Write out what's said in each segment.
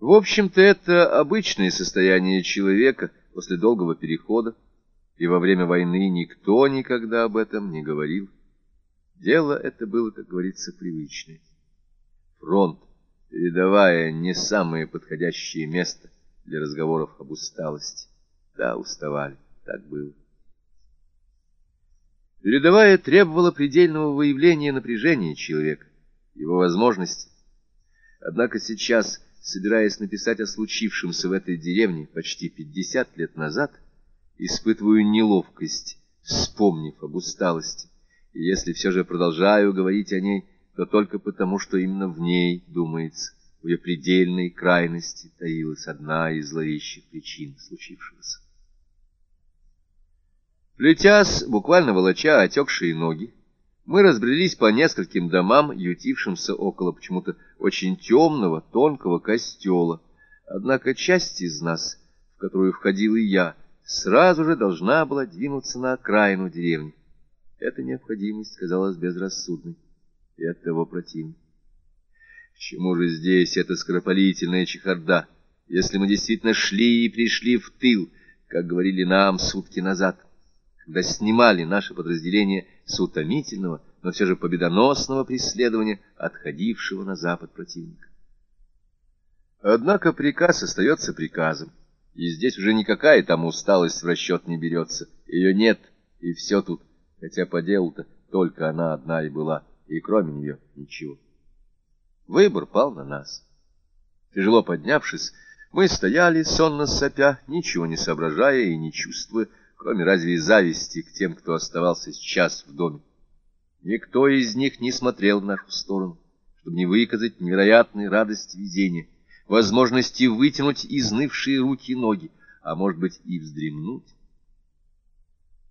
В общем-то, это обычное состояние человека после долгого перехода, и во время войны никто никогда об этом не говорил. Дело это было, как говорится, привычное. Фронт, передавая не самое подходящее место для разговоров об усталости. Да, уставали, так было. Передовая требовала предельного выявления напряжения человека, его возможностей. Однако сейчас собираясь написать о случившемся в этой деревне почти пятьдесят лет назад, испытываю неловкость, вспомнив об усталости. И если все же продолжаю говорить о ней, то только потому, что именно в ней, думается, в ее предельной крайности таилась одна из зловещих причин случившегося. Плетясь, буквально волоча отекшие ноги, мы разбрелись по нескольким домам, ютившимся около почему-то очень темного, тонкого костела. Однако часть из нас, в которую входил и я, сразу же должна была двинуться на окраину деревни. Эта необходимость казалась безрассудной и оттого противной. К чему же здесь эта скоропалительная чехарда, если мы действительно шли и пришли в тыл, как говорили нам сутки назад? когда снимали наше подразделение с утомительного, но все же победоносного преследования отходившего на запад противника. Однако приказ остается приказом, и здесь уже никакая там усталость в расчет не берется, ее нет, и все тут, хотя по делу-то только она одна и была, и кроме нее ничего. Выбор пал на нас. Тяжело поднявшись, мы стояли, сонно сопя, ничего не соображая и не чувствуя, кроме разве зависти к тем, кто оставался сейчас в доме. Никто из них не смотрел в нашу сторону, чтобы не выказать невероятной радости везения, возможности вытянуть изнывшие руки и ноги, а может быть и вздремнуть.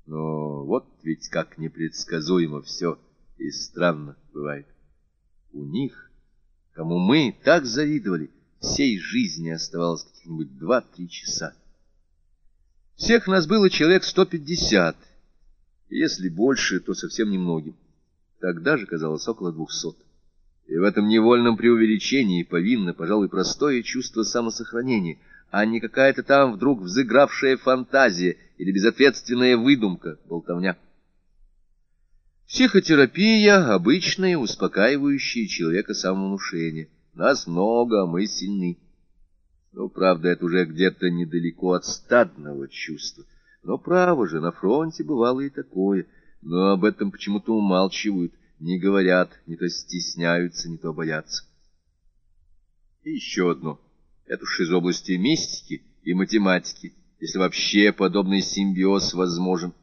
Но вот ведь как непредсказуемо все и странно бывает. У них, кому мы так завидовали, всей жизни оставалось каких-нибудь два-три часа. Всех нас было человек сто пятьдесят, если больше, то совсем немногим. Тогда же казалось около двухсот. И в этом невольном преувеличении повинно, пожалуй, простое чувство самосохранения, а не какая-то там вдруг взыгравшая фантазия или безответственная выдумка, болтовня. Психотерапия — обычное, успокаивающее человека самовнушение. Нас много, а мы сильны. Ну, правда, это уже где-то недалеко от стадного чувства. Но, право же, на фронте бывало и такое. Но об этом почему-то умалчивают, не говорят, не то стесняются, не то боятся. И еще одно. Это уж из области мистики и математики, если вообще подобный симбиоз возможен.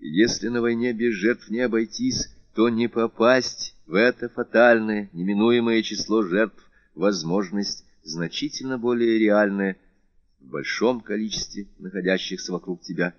если на войне без жертв не обойтись, то не попасть в это фатальное, неминуемое число жертв, возможность значительно более реальное в большом количестве находящихся вокруг тебя